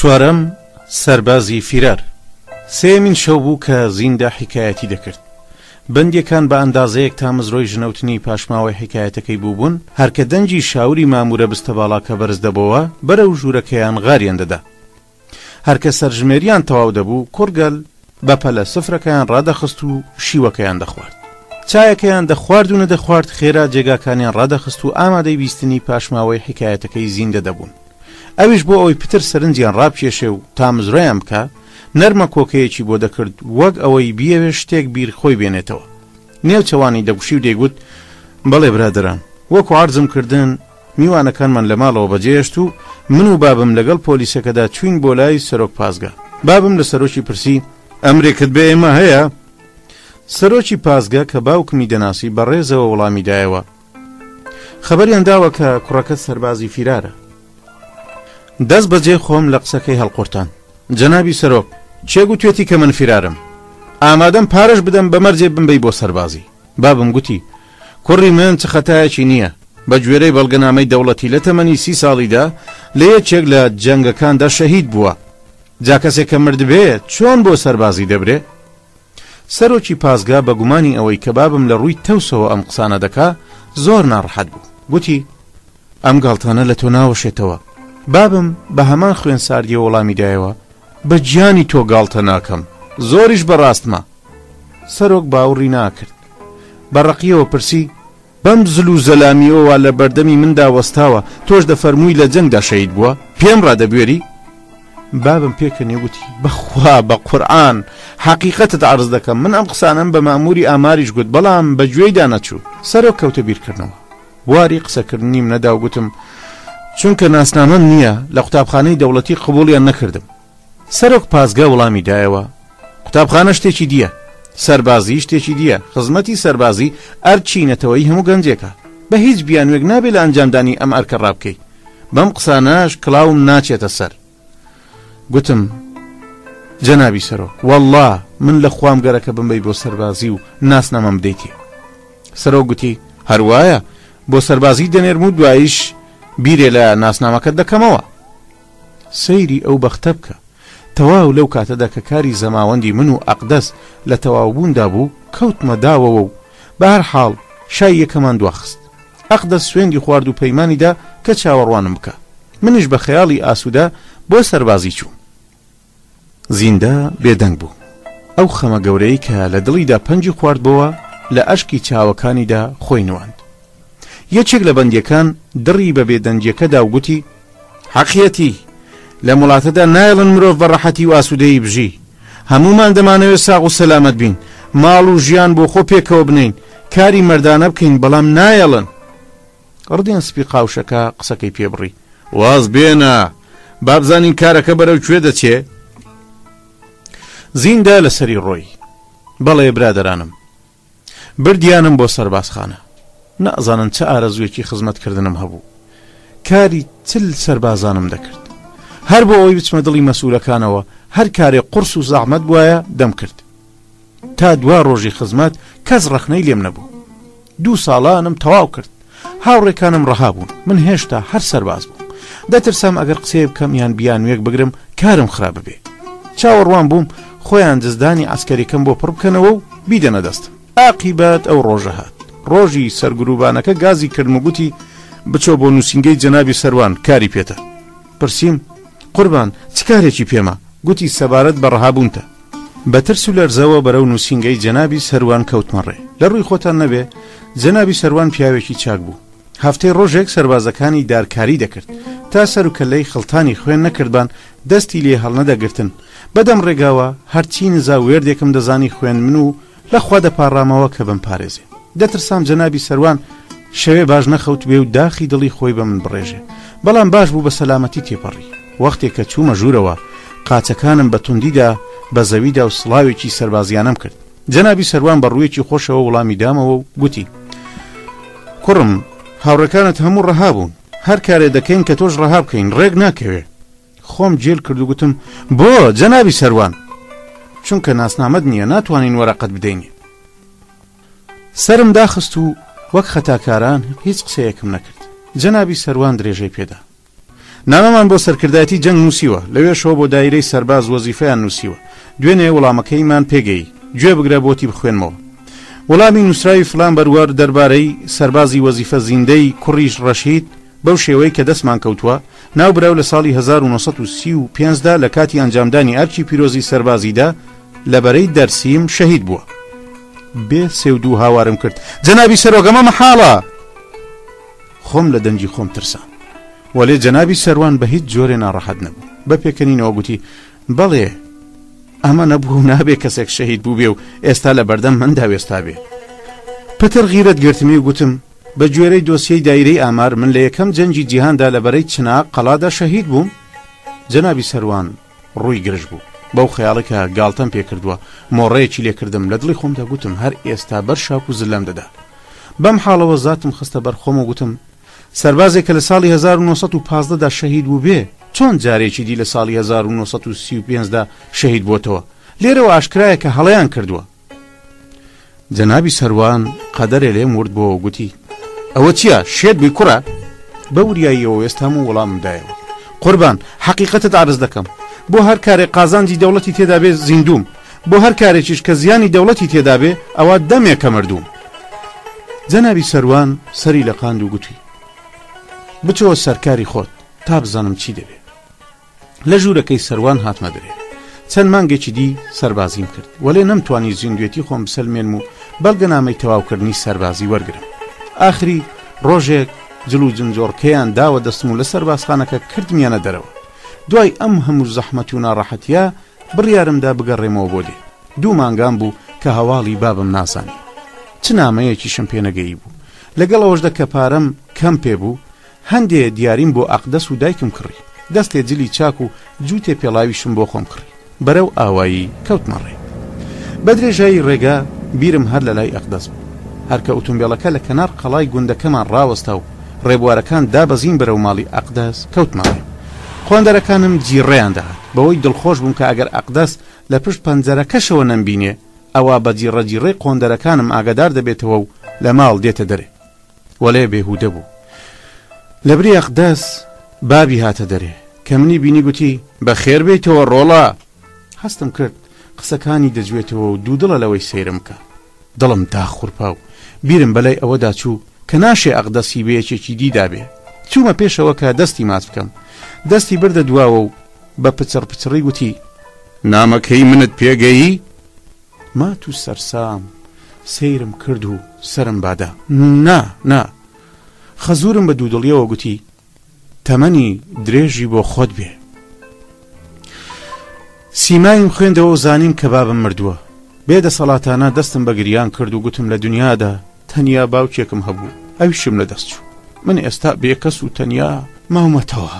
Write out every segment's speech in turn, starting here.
چوارەم، سەربازی فیرار سێمین شەو بوو کە زیندا حیکایەتی دەکرد. بەندیەکان بە ئەندازەیەک تامزرۆی ژنەوتنی پاشماوەی حیکایەتەکەی بووبوون، هەر کە دەنگی شاوری مامورە بستە باڵاکە بەرز دەبۆوە، بەرەو ژوورەکەیان غاریان دەدا. هەر کە سەرژمێریان تەواو دەبوو، کوڕگەل بە پەلە سفرەکەیان ڕادەخست و شیوەکەیان دەخوارد. چایەکەیان دەخوارد و نەدەخوارد، خێرا جێگاکانیان ڕادەخست و ئامادەی بیستنی پاشماوەی حیکایەتەکەی زیندە دەبوون. ئەویش بۆ ئەوەی پتر سەرنجیان ڕابکێشێ و تامزرۆیان بکا، نەرمە کۆکەیەکی بۆ دەکرد وەک ئەوەی بیەوێ شتێک بیر خۆی بێنێتەوە. نێوچەوانی دەگوشی و دەیگوت، بەڵێ برادەران، وەکوو عەرزم کردن، میوانەکانمان لە ماڵەوە بەجێ هێشت و من و بابم لەگەڵ پۆلیسەکەدا چووین بۆ لای سەرۆک پاسگا. بابم لە سەرۆکی پرسی، ئەمرێکت بە ئێمە هەیە؟ سەرۆکی پاسگا کە باوکمی دەناسی بە ڕێزەوە وڵامی دایەوە. خەبەریان داوە کە کوڕەکەت سەربازی فیرارە. دەست بەجێ خۆم لە قسەکەی هەڵقورتان. جەنابی سەرۆک، کێ گوتوێتی کە من فیرارم؟ ئامادەم پارەش بدەم بە مەرجێ بمبەی بۆ سەربازی. بابم گوتی، کوڕی من چ خەتایەکی نییە، بە گوێرەی بەڵگەنامەی دەوڵەتی لە تەمەنی سی ساڵیدا لە یەکێک لە جەنگەکاندا شەهید بووە. جا کەسێک کە مردبێ چۆن بۆ سەربازی دەبرێ؟ سەرۆکی پاسگا بە گومانی ئەوەی کە بابم لە ڕووی تەوسەوە ئەم قسانە دەکا، زۆر ناڕەحەت بوو. گوتی، ئەم گاڵتانە لە تۆ ناوەشێتەوە. بابم بە هەمان خوێن ساردییەوە وەڵامی دایەوە، بە گیانی تۆ گاڵتە ناکەم، زۆریش بەڕاستمە. سەرۆک باوڕی ناکرد. بە ڕەقییەوە پرسی، بەم زل و زەلامیەوە وا لە بەردەمی مندا وەستاوە، تۆش دەفەرمووی لە جەنگدا شەهید بووە؟ پێم ڕادەبوێری؟ بابم پێکەنی و گوتی، بە خوا، بە قورعان، حەقیقەتت عەرز دەکەم، من ئەم قسانەم بە مەئمووری ئاماریش گوت، بەڵام بە گوێیدا نەچوو. سەرۆک کەوتە بیرکردنەوە. بواری قسەکردنیم نەدا و گوتم، چونکە ناسنامەم نییە، لە قوتابخانەی دەوڵەتی قبووڵیان نەکردم. سەرۆک پاسگا وڵامی دایەوە، قوتابخانە شتێکی دییە، سەربازیی شتێکی دییە، خزمەتی سەربازی ئەرکی نەتەوەیی هەموو گەنجێکە، بە هیچ بیانووێک نابێ لە ئەنجامدانی ئەم ئەرکە ڕابکەی. بەم قسانەش کڵاوم ناچێتە سەر. گوتم، جەنابی سەرۆک، وەڵڵا من لە خوام گەرە کە بمبەی بۆ سەربازی و ناسنامەم بدەیتێ. سەرۆک گوتی، هەر وایە، بۆ سەربازیت دەنێرم و دواییش بیرێ لە ناسنامەکەت دەکەمەوە. سەیری ئەو بەختە بکە تەواو لەو کاتەدا کە کاری زەماوەندی من و ئەقدەس لە تەواوبووندا بوو کەوتمە داوەوە و بەهەر حاڵ شاییەکەمان دواخست. ئەقدەس سوێندی خوارد و پەیمانی دا کە چاوەڕوانم بکا. منیش بە خەیاڵی ئاسوودە بۆ سەربازی چووم. زیندە بێدەنگ بوو. ئەو خەمە گەورەی کە لە دڵیدا پەنجی خواردبۆوە لە ئەشکی چاوەکانیدا خۆی نواند. یەکێک لە بەندیەکان دڕی بە بێدەنگیەکەدا و گوتی، حەقیەتی، لەم وڵاتەدا نایەڵن مرۆڤ بە ڕەحەتی و ئاسوودەیی بژی. هەموومان دەمانەوێت ساغ و سەلامەت بین، ماڵ و ژیان بۆ خۆ پێکەوە بنێین، کاری مەردانە بکەین، بەڵام نایەڵن. ڕدێن سپی قاوشەکە قسەکەی پێ بڕی. واز بێنە! با بزانین کارەکە بەرەو کوێ دەچێ؟ زیندا لە سەری ڕۆی. بەڵێ برادەرانم. بردیانم بۆ سەربازخانە. نازانن چ ئارەزوویەکی خزمەتکردنم هەبوو. کاری تل سەربازانم دەکرد. هەر بۆ ئەوەی بچمە دڵی مەسوولەکانەوە هەر کارێ قورس و زەحمەت بواە دەمکرد. تا دوا ڕۆژی خزمەت کەس ڕەخنەی لێم نەبوو دوو ساڵانم تەواو کرد هاوڕێکانم ڕەها بوون من هێشتا هەر سەرباز بووم دەترسام ئەگەر قسەیە بکەم یان بیان وێک بگرم کارم خراپ بێ چاوەڕوان بووم خۆیان دزدانی ئەسکەریکەم بۆ پڕ بکەنەوە و بیدەنە دەست ئاقیبەت ئەو ڕۆژە هات ڕۆژی سەرگروبانەکە گازی کردم و گوتی بچۆ بۆ نووسنگەی جەنابی سەروان کاری پێتە پرسییم قوربان چ کارێکی پێمە گوتی سەبارەت بە ڕەهابوونتە بە ترس و لەرزەوە بەرەو نووسینگەی جەنابی سەروان کەوتمە ڕێ. لە ڕووی خۆتان نەبێ، جەنابی سەروان پیاوێکی چاک بوو. هەفتەی ڕۆژێک سەربازەکانی دارکاری دەکرد. تا سەر و کەللەی خڵتانی خوێن نەکردبان، دەستی لێ هەڵنەدەگرتن. بە دەم ڕێگاوە، هەرچی نزا وێردێکم دەزانی خوێندمن و، لە خوا دەپاڕامەوە کە بمپارێزێ. دەترسام جەنابی سەروان شەوێ باش نەخەوتبێ و داخی دڵی خۆی بە من بڕێژێ. بەڵام باش بوو بە سەلامەتی تێپەڕی. وەختێ کە چوومە ژوورەوە، قاچەکانم بە توندی دا بە زەوی دا و سڵاوێکی سەربازییانەم کرد. جەنابی سەروان بە ڕوویەکی خۆشەوە وڵامی دامەوە و گوتی، کوڕم، هاوڕێکانت هەموو ڕەها بوون. هەر کارێ دەکەین کە تۆش ڕەها بکەین، ڕێک ناکەوێ. خۆم گێل کرد و گوتم، بۆ، جەنابی سەروان؟ چونکە ناسنامەت نییە، ناتوانین وەرەقەت بدەینێ. سەرم داخست و وەک خەتاکاران هیچ قسەیەکم نەکرد. جەنابی سەروان درێژەی پێ دا. نامەمان بۆ سەرکردایەتی جەنگ نووسیوە، لەوێشەوە بۆ دایرەی سەرباز وەزیفەیان نووسیوە. دوێنێ وەڵامەکەیمان پێ گەیی. گوێ بگرە بۆتی بخوێنمەوە. وەڵامی نووسراوی فڵان بەروار دەربارەی سەربازی وەزیفە زیندەی کوڕیش ڕەشید بەو شێوەیەی کە دەستمان کەوتووە، ناوبراو لە ساڵی هەزار و نۆ سەد و سی و پێنج دا لە کاتی ئەنجامدانی ئەرکی پیرۆزی سەربازیدا لە بەرەی دەرسیم شەهید بووە. بێ سێ و دوو هاوارم کرد، جەنابی سەرۆک ئەمە مەحاڵە! خۆم لە دەنگی خۆم ترسام. وەلێ جەنابی سەروان بە هیچ جۆرێ ناڕەحەت نەبوو. بە پێکەنینەوە گوتی، بەڵێ، ئەمە نەبوو و نابێ کەسێک شەهید بووبێ و ئێستا لە بەردەم مندا وێستابێ. پتر غیرەت گرتمی و گوتم، بە گوێرەی دۆسیەی دایرەی ئامار من لە یەکەم جەنگی جیهاندا لە بەرەی چناق قەڵادا شەهید بووم؟ جەنابی سەروان ڕووی گرژ بوو بەو خەیاڵەی کە گاڵتەم پێ کردووە، مۆڕەیەکی لێ کردم، لە دڵی خۆمدا گوتم هەر ئێستا بەر شاپ و زللەم دەدا. بەم حاڵەوە زاتم خستە بەر خۆم و گوتم، سەربازێک کە لە ساڵی هەزار و نۆ سەد و پازدە دا شەهید بووبێ، چۆن جارێکی دی لە ساڵی هەزار و نۆ سەد و سی و پێنج دا شەهید بۆتەوە؟ لێرەوە ئاشکرایە کە هەڵەیان کردووە. جەنابی سەروان قەدەرێ لێم ورد بۆ گوتی ئەوە چییە شێت بووی کوڕە بە وریاییەوە وێستام و وەڵامم دایەوە قوربان حەقیقەتت ئارز دەکەم بۆ هەر کارێک قازانجی دەوڵەتی تێدا بێ زیندوم بۆ هەر کارێکیش کە زیانی دەوڵەتی تێدا بێ ئەوە دەمێکە مردوم جەنابی سەروان سەری لە قاند و گوتی بچەوە سەرکاری خۆت تا بزانم چی دەوێت لە ژوورەکەی سەروان هاتمە بەرێ. چەند مانگێکی دی سەربازیم کرد، وەلێ نەمتوانی زیندوێتی خۆم بسەلمێنم و بەڵگەنامەی تەواوکردنی سەربازی وەرگرم. ئاخری ڕۆژێک جل و جنجۆڕکەیان داوە دەستم و لە سەربازخانەکە کردمیانە دەرەوە. دوای ئەم هەموو زەحمەت و ناڕەحەتییە بڕیارم دا بگەڕێمەوە بۆ دێ. دوو مانگان بوو کە هەواڵی بابم نازانی. چ نامەیەکیشم پێ نەگەییبوو. لەگەڵ ئەوەشدا کە پارەم کەم پێ بوو، هەندێ دیاریم بۆ ئاقدەس و دایکم کڕی، دەستێ جلی چاک و جووتێ پێڵاویشم بۆ خۆم کڕی. بەرەو ئاوایی کەوتمە ڕێ. بە درێژایی ڕێگا بیرم هەر لە لای ئەقدەس بوو. هەر کە ئوتومبێڵەکە لە کەنار قەڵای گوندەکەمان ڕاوەستا و ڕێبوارەکان دابەزین بەرەو ماڵی ئەقدەس کەوتمە ڕێ. قۆندەرەکانم جیڕەیان دەهات. بەوەی دڵخۆش بووم کە ئەگەر ئەقدەس لە پشت پەنجەرەکەشەوە نەمبینێ، ئەوا بە جیڕە جیڕەی قۆندەرەکانم ئاگادار دەبێتەوە و لە ماڵ دێتە دەرێ. وەلێ بێهودە بوو لەبری ئەقدەس بابی هاتە دەرێ کە منی بینی گوتی بەخێربێیتەوە ڕۆڵە هەستم کرد قسەکانی دەجوێتەوە و دوودڵە لەوەی سەیرم بکە دڵم داخورپا و بیرم بەلای ئەوەدا چوو کە ناشێ ئەقدەسی بەیەکێکی دیدا بێ چوومە پێشەوە کە دەستی ماچ بکەم دەستی بردە دواوە و بە پچڕ پچڕی گوتی نامەکەی منت پێگەیی مات و سەرسام سەیرم کرد و سەرم بادا. نا، نا! خەزوورم بە دوودڵییەوە گوتی، تەمەنی درێژی بۆ خۆت بێ. سیمایم خوێندەوە و زانیم کە بابم مردووە. بێ دەسەڵاتانە دەستم بە گریان کرد و گوتم لە دنیادا تەنیا باوکێکم هەبوو، ئەویشم لە دەست چوو. من ئێستا بێکەس و تەنیا ماومەتەوە.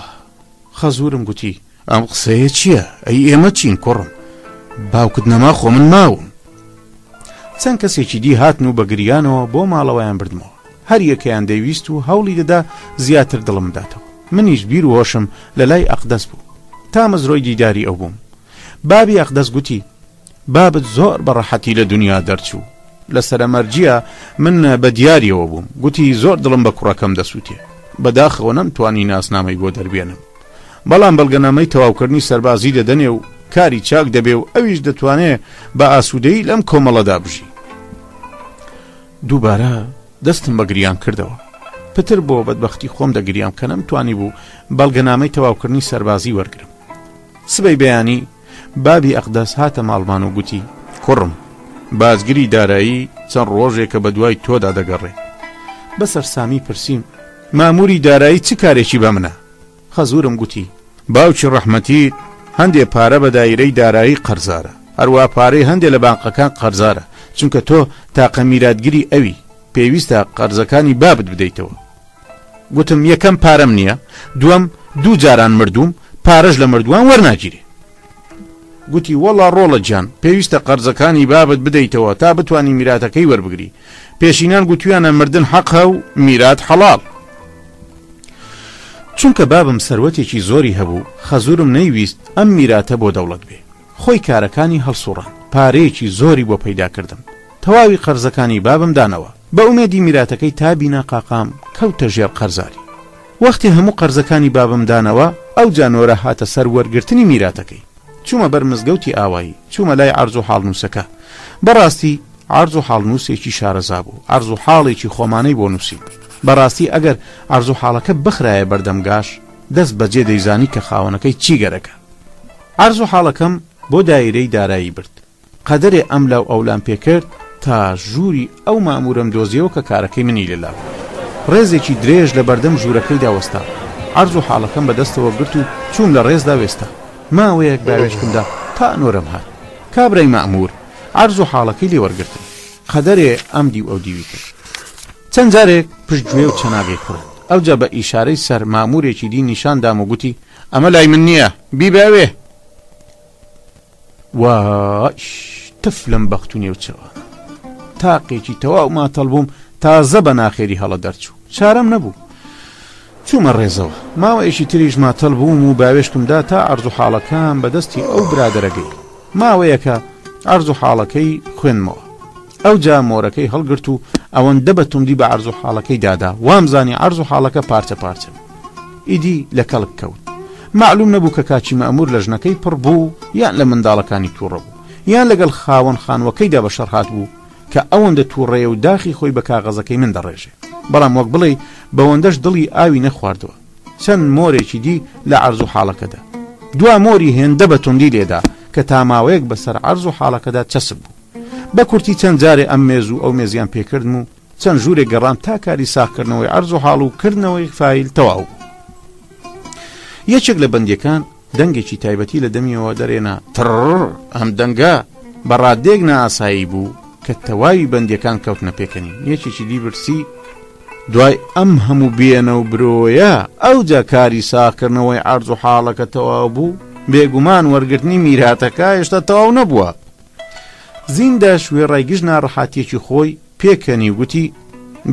خەزوورم گوتی. ئەم قسەیە چییە؟ ئەی ئێمە چین کوڕم؟ باوکت نەما خۆ من ماوم. چەند کەسێکی دی هاتن و بە گریانەوە بۆ ماڵەوەیان بردمەوە. هەریەکەیان دەیویست و هەوڵی دەدا زیاتر دڵم بداتەوە. منیش بیر و هۆشم لە لای ئەقدەس بوو. تامەزرۆی دیداری ئەو بووم. بابی ئەقدەس گوتی، بابت زۆر بە ڕەحەتی لە دونیا دەرچوو لە سەرەمەرجیە من بە دیاریەوە بووم گوتی زۆر دڵم بە کوڕەکەم دەسووتێ بەداخەوە نەم توانی ناسنامەی بۆ دەربێنم بەڵام بەڵگەنامەی تەواوکردنی سەربازی دەدەنێ و کاری چاک دەبێ و ئەویش دەتوانێ بە ئاسوودەی لەم کۆمەڵەدا بژی دووبارە دەستم بە گریان کردەوە پتر بۆ بەدبختی خۆم دەگریام کە نەمتوانی بوو بەڵگەنامەی تەواوکردنی سەربازی وەرگرم سبەی بەیانی بابی ئەقدەس هاتە ماڵمان و گوتی، کوڕم، بازگری دارایی چەند ڕۆژێکە بە دوای تۆدا دەگەڕێ. بە سەرسامی پرسیم، مامووری دارایی چ کارێکی بە منە؟ خەزوورم گوتی، باوکی ڕەحمەتیت هەندێ پارە بە دایرەی دارایی قەرزارە، هەروا پارەی هەندێ لە بانقەکان قەرزارە، چونکە تۆ تاقە میراتگری ئەوی، پێویستە قەرزەکانی بابت بدەیتەوە. گوتم یەکەم پارەم نیە دوەم دوو جاران مردووم پارەش لە مردووان وەرناگیرێ گوتی وەڵا ڕۆڵە گیان پێویستە قەرزەکانی بابت بدەیتەوە تا بتانی میراتەکەی وەربگری پێشینان گوتویانە مردن حەقە و میرات حەڵال چونکە بابم سەروەتێکی زۆری هەبوو خەزورم نەیویست ئەم میراتە بۆ دەوڵەت بێ خۆی کارەکانی هەڵسوڕان پارەیەکی زۆری بۆ پەیداکردم تەواوی قەرزەکانی بابم دانەوە بە ئومێدی میراتەکەی تا بینا قاقام کەوتە ژێر قەرزاری وەختی هەموو قەرزەکانی بابم دانەوە ئەوجا نۆرە هاتە سەر وەرگرتنی میراتەکەی چوومە بەر مزگەوتی ئاوایی چوومە لای عەرز و حاڵنووسەکە بەڕاستی عەرز و حاڵنووسێکی شارەزا بوو عەرز و حاڵێکی خۆمانەی بۆ نووسین بەڕاستی ئەگەر عەرز و حاڵەکە بخرایە بەردەم گاش دەست بەجێ دەیزانی کە خاوەنەکەی چی گەرەکە عەرز و حاڵەکەم بۆ دایرەی دارایی برد قەدەرێ ئەم لاو ئەولام پێ کرد تا ژووری ئەو مامورەم دۆزیەوە کە کارەکەی منی لێ لا بوو. ڕێزێکی درێژ لە بەردەم ژوورەکەیدا وەستا. عەرز و حاڵەکەم بە دەستەوە گرت و چووم لە ڕێزدا وێستا. ماوەیەک باوێشکم دا تا نۆرەم هات. کابرای مامور عەرز و حاڵەکەی لێ وەرگرتم. قەدەرێ ئەم دیو ئەو دیوی کرد. چەند جارێک پشت گوێ و چەناگەی خوڕاند. ئەوجا بە ئیشارەی سەر مامورێکی دی نیشان دام و گوتی، ئەمە لای من نییە، بیبە ئەوێ! وایش تف لەم بەخت و نێوچەوە تاقێکی تەواو ماتەڵ بووم تازە بە ناخێری هەڵە دەرچوو چارەم نەبوو چوومە ڕێزەوە ماوەیەکی تریش ماتەڵ بووم و باوێشکمدا تا ئەرز و حاڵەکان بەدەستی ئەو برادەرەگەی ماوەیەکە ئەرز و حاڵەکەی خوێنمەوە ئەوجا مۆرەکەی هەڵگرت و ئەوەندە بە توندی بە عەرز و حاڵەکەی دادا وامزانی عەرز و حاڵەکە پارچە پارچە بوو ئیدی لە کەڵک کەوت مەعلوم نەبوو کە کاکی مەمور لە ژنەکەی پڕ بوو یان لە منداڵەکانی تووڕە بوو یان لەگەڵ خاوەن خانووەکەیدا بە شەڕ هات بوو کە ئەوەندە تووڕەیە و داخی خۆی بە کاغەزەکەی من دەڕێژێ بەڵام وەک بڵێ بەوەندەش دڵی ئاوی نەخواردووە چەند مۆرێکی دی لە عەرز و حاڵەکەدا دوا مۆری هێندە بە توندی لێدا کە تاماوەیەک بەسەر عەرز و حاڵەکەدا چەسپ بوو بە کورتی چەند جارێ ئەم مێز و ئەو مێزیان پێکردم و چەند ژوورێک گەڕام تا کاری ساغکردنەوەی عەرز و حاڵ و کردنەوەی فیل تەواو بوو یەکێک لە بەندەکان دەنگێکی تایبەتی لە دەمیەوە دەرێنا تڕ ئەم دەنگە بە ڕادێک ناسایی بوو کە تەواوی بەندەکان کەوتنە پێکەنی یەکێکی دیبرسی دوای ئەم هەموو بێنە و برۆیە ئەو جاکاری ساکردنەوەی ئارز و حاڵەکە تەواو بوو بێگومان وەرگرتنی میراتەکە هێشتا تەواو نەبووە زیندەش وێڕای گشت ناڕەحاتیەکی خۆی پێکەنی و گوتی،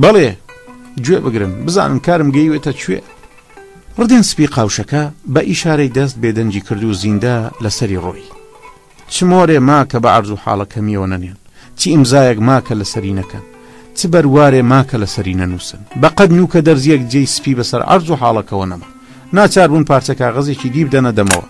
بەڵێ، گوێ بگرن، بزانن کارم گەیوێتە کوێ. ڕدێن سپی قاوشەکە بە ئیشارەی دەست بێدەنگی کرد و زیندە لەسەری ڕۆی. چ مۆرێ ماکە بە عەرز و حاڵەکەمیەوە نەنێن، چ ئیمزایەک ماکە لەسەری نەکەن. چ بەروارێ ماکە لەسەری نەنووسن. بە قەد نووکە دەرزییەک جێی سپی بەسەر عەرز و حاڵەکەوە نەما. ناچار بوون پارچە کاغەزێکی دی بدەنە دەمەوە.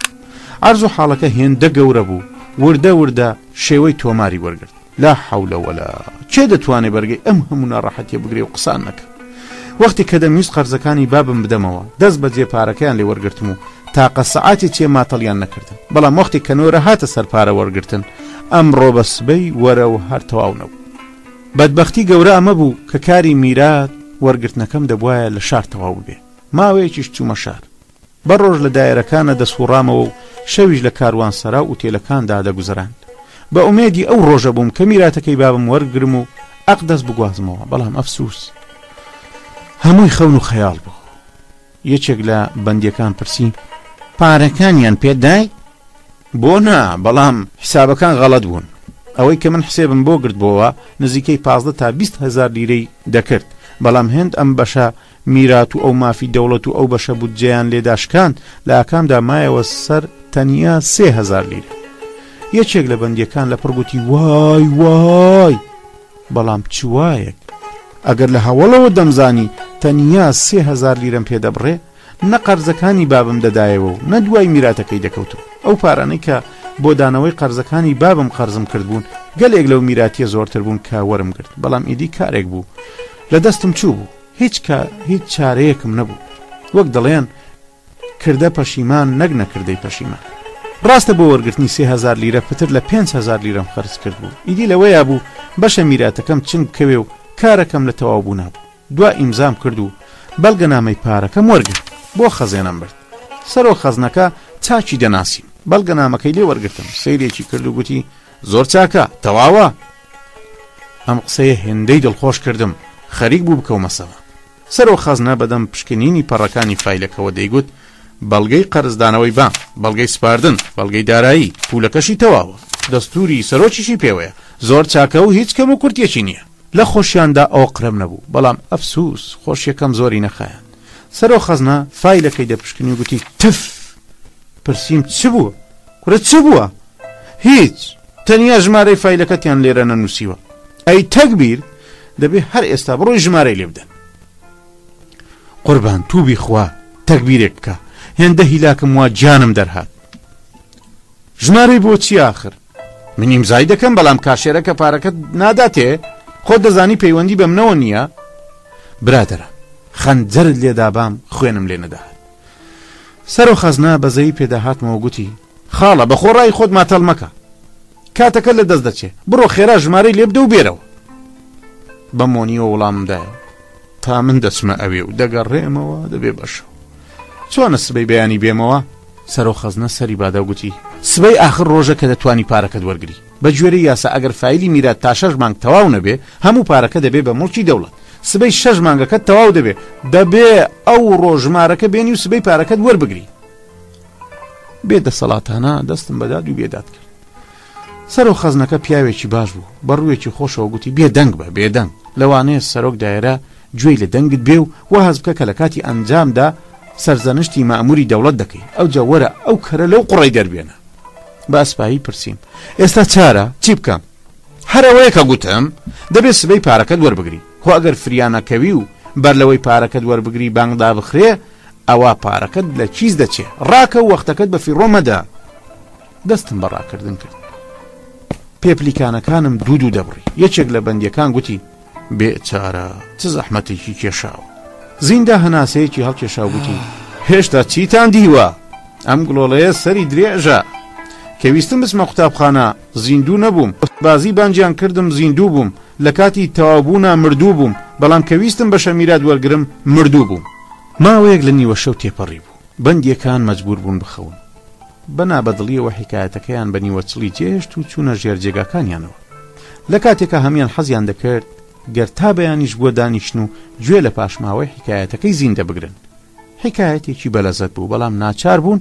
عەرز و حاڵەکە هێندە گەورە بوو، وردە وردە شێوەی تۆماری وەرگرت. لا حەولە وەلا. کێ دەتوانێ بەرگەی ئەم هەموو ناڕەحەتییە بگرێ و قسان نەکا. وەختێ کە دەمویست قەرزەکانی بابم بدەمەوە، دەست بەجێ پارەکەیان لێ وەرگرتم و تاقە سەعاتی چێ ماتەڵیان نەکردم. بەڵام وەختێ کە نۆرە هاتە سەر پارە وەرگرتن، ئەمڕۆ بە سبەی وەرە و هەر تەواو نەبوو. بەدبەختی گەورە ئەمە بوو کە کاری میرات وەرگرتنەکەم دەبوایە لە شار تەواو ببێ. ماوەیەکیش چوومە شار. بە ڕۆژ لە دایەرەکانا دەسووڕامەوە و شەویش لە کاروانسەرا و ئوتێلەکاندا دەگوزەراند. بە ئومێدی ئەو ڕۆژە بووم کە میراتەکەی بابم وەرگرم و ئەقدەس بگوازمەوە، بەڵام ئەفسووس هەمووی خەون و خەیاڵ بوو. یەکێک لە بەندیەکان پرسی، پارەکانیان پێ دایت؟ بۆ نا، بەڵام حسابەکان غەڵەت بوون. ئەوەی کە من حسێبم بۆ گرتبۆوە نزیکەی پازدە تا بیست هەزار لیرەی دەکرد، بەڵام هێند ئەم بەشە میرات و ئەو مافی دەوڵەت و ئەو بەشە بودجەیان لێدا شکاند، لە ئاکامدا مایەوە سەر تەنیا سێ هەزار لیرە. یەکێک لە بەندیەکان لە پڕ گوتی، وای وای! بەڵام چ وایەک ئەگەر لە هەوەڵەوە دەمزانی تەنیا سێ هەزار لیرەم پێ دەبڕێ، نە قەرزەکانی بابم دەدایەوە و نە دوای میراتەکەی دەکەوتم. ئەو پارانەی کە بۆ دانەوەی قەرزەکانی بابم قەرزم کردبوون، گەلێک لەو میراتییە زۆرتر بوون کە وەرم گرت، بەڵام ئیدی کارێک بوو لە دەستم چووبوو. هیچ کار، هیچ چارەیەکم نەبوو. وەک دەڵێن. کردە پەشیمان نەک نەکردەی پەشیمان. ڕاستە بۆ وەرگرتنی سێ هەزار لیرە پتر لە پێنج هەزار لیرەم خەرج کردبوو، ئیدی لەوەیا بوو بەشە میراتەکەم چنگ بکەوێ و کارەکەم لە تەواو بوونا بوو. دوا ئیمزام کرد و بەڵگەنامەی پارەکەم وەرگرت. بۆ خەزێنەم برد. سەرۆک خەزنەکە چاکی دەناسیم. بەڵگەنامەکەی لێ وەرگرتم. سەیرێکی کرد و گوتی، زۆر چاکە، تەواوە؟ ئەم قسەیە هێندەی دڵخۆش کردم، خەریک بوو بکەومە سەما. سەرۆک خەزنە بەدەم پشکنینی پەڕەکانی فایلەکەوە دەیگوت، بەڵگەی قەرزدانەوەی بانک، بەڵگەی سپاردن، بەڵگەی دارایی، پولەکەشی تەواوە، دەستوری سەرۆکیشی پێوەیە، زۆر چاکە و هیچ کەم و کورتیەکی نیە. لە خۆشیاندا ئەوقرەم نەبوو، بەڵام ئەفسوس خۆشیەکەم زۆری نەخایاند. سەرۆک خەزنە فایلەکەی دەپشکنی و گوتی، تف! پرسیم چ بووە؟ کورە چ بووە؟ هیچ، تەنیا ژمارەی فایلەکەتیان لێرە نەنوسیوە. ئەی تەگبیر؟ دەبێ هەر ئێستا بڕۆی ژمارەی لێ بدەن قوربان تووبی خوا تەکبیرێک بکە هێندە هیلاکم وا گیانم دەرهات ژمارەی بۆچی آخر من ئیمزای دەکەم بەڵام کاشێرەکە پارەکە ناداتێ خۆ دەزانی پەیوەندی بە منەوە نییە برادرە خەنجەرت لێدابام خوێنم لێ نەداهات سەرۆ خەزنا بەزەی پێداهاتمەوە گوتی خاڵە بەخۆ ڕای خۆت ماتەڵ مەکە کاتەکەت لە دەست دەچێ بڕۆ خێرا ژمارەی لێ بدە و بێرەوە بە مۆنیۆ وڵامم دایەوە تا من دەچمە ئەوێ و دەگەڕێمەوە دەبێ بەشەوە چۆنە سبەی بەیانی بێمەوە سەرۆ خەزنە سەری بادا گوتی سبەی آخر ڕۆژە کە دەتوانی پارەکەت وەرگری بە گوێری یاسا ئەگەر فیلی میرات تا شەش مانگ تەواو نەبێ هەموو پارەکە دەبێ بە مڵکی دەوڵەت سبەی شەش مانگەکە تەواو دەبێ دەبێ ئەو ڕۆژمارەکە بێنی و سبەی پارەکەت وەربگری بێ دەسەڵاتانە دەستم بە داد و بێداد کرد سەرۆ خەزنەکە پیاوێکی باش بوو بە ڕوویەکی خۆشەوە گوتی بێدەنگ بە بێدەنگ لەوانەیە سەرۆک دایرە گوێی لە دەنگت بێ و واز بکە کە لە کاتی ئەنجامدا سەرزەنشتی مەموری دەوڵەت دەکەی ئەو جەوەرە ئەو کەرە لەو قڕی دەربێنە بە ئەسپایی پرسییم ئێستا چارە چی بکەم هەرەوەیە کە گوتم دەبێت سبەی پارەکەت وەربگری خۆ ئەگەر فریانەکەوی و بەر لەوەی پارەکەت وەربگری بانگدا بخرێ ئەوا پارەکەت لە کیس دەچێ ڕاکەو وەختەکەت بە فیڕۆ مەدە دەستم بە ڕاکردن کرد پێپلیکانەکانم دوو دوو دەبڕی یەکێک لە بەندیەکان گوتی بێچارە چ زەحمەتێکی کێشاوە زیندا هەناسەیەکی هەڵکێشا گوتی هێشتا چیتان دیوە ئەم گڵۆڵەیە سەری درێژە کەویستم بچمە قوتابخانە زیندوو نەبووم بازی بانجیان کردم زیندوو بووم لە کاتی تەوابوونا مردوو بووم بەڵام کەویستم بە شەمیرات وەرگرم مردوو بووم ماوەیەک لە نیوەشەو تێپەڕی بوو. بەندییەکان مەجبوور بوون بخەون. بە نابەدڵییەوە حیکایەتەکەیان بە نیوەچڵی جێهێشت و چوونە ژێر جێگاکانیانەوە. لە کاتێکا هەموویان حەزیان دەکرد گەر تا بەیانیش بووە دانیشن و گوێ لە پاشماوەی حیکایەتەکەی زیندە بگرن. حیکایەتێکی بەلەزەت بوو بەڵام ناچار بوون